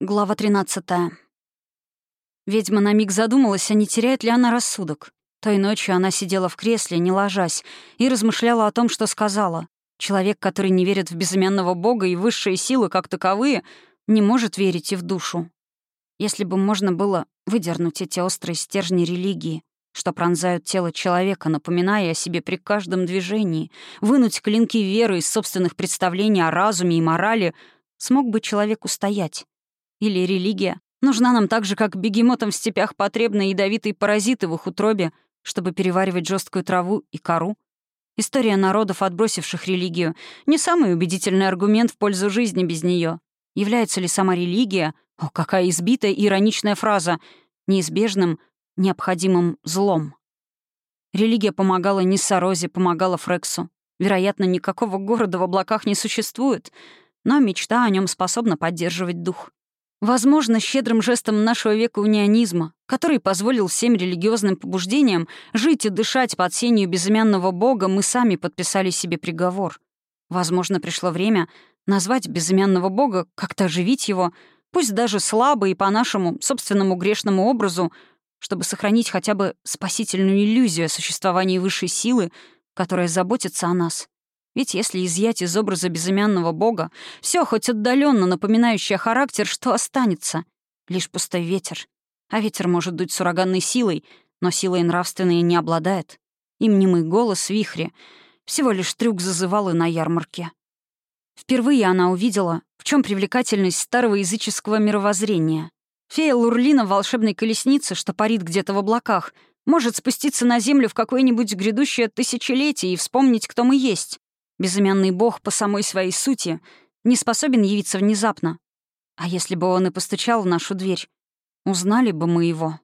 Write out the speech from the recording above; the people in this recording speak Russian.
Глава 13. Ведьма на миг задумалась, а не теряет ли она рассудок. Той ночью она сидела в кресле, не ложась, и размышляла о том, что сказала. Человек, который не верит в безымянного бога и высшие силы как таковые, не может верить и в душу. Если бы можно было выдернуть эти острые стержни религии, что пронзают тело человека, напоминая о себе при каждом движении, вынуть клинки веры из собственных представлений о разуме и морали, смог бы человек устоять или религия нужна нам так же, как бегемотам в степях потребны ядовитые паразиты в их утробе, чтобы переваривать жесткую траву и кору? История народов, отбросивших религию, не самый убедительный аргумент в пользу жизни без нее. Является ли сама религия, о, какая избитая и ироничная фраза, неизбежным, необходимым злом? Религия помогала Ниссарозе, помогала Фрексу. Вероятно, никакого города в облаках не существует, но мечта о нем способна поддерживать дух. Возможно, щедрым жестом нашего века унионизма, который позволил всем религиозным побуждениям жить и дышать под сенью безымянного бога, мы сами подписали себе приговор. Возможно, пришло время назвать безымянного бога, как-то оживить его, пусть даже слабо и по нашему собственному грешному образу, чтобы сохранить хотя бы спасительную иллюзию о существовании высшей силы, которая заботится о нас. Ведь если изъять из образа безымянного бога все хоть отдаленно напоминающее характер, что останется? Лишь пустой ветер. А ветер может дуть с ураганной силой, но силой нравственной не обладает. И мнимый голос вихре всего лишь трюк зазывал и на ярмарке. Впервые она увидела, в чем привлекательность старого языческого мировоззрения. Фея Лурлина в волшебной колеснице, что парит где-то в облаках, может спуститься на землю в какое-нибудь грядущее тысячелетие и вспомнить, кто мы есть. Безымянный бог по самой своей сути не способен явиться внезапно. А если бы он и постучал в нашу дверь, узнали бы мы его.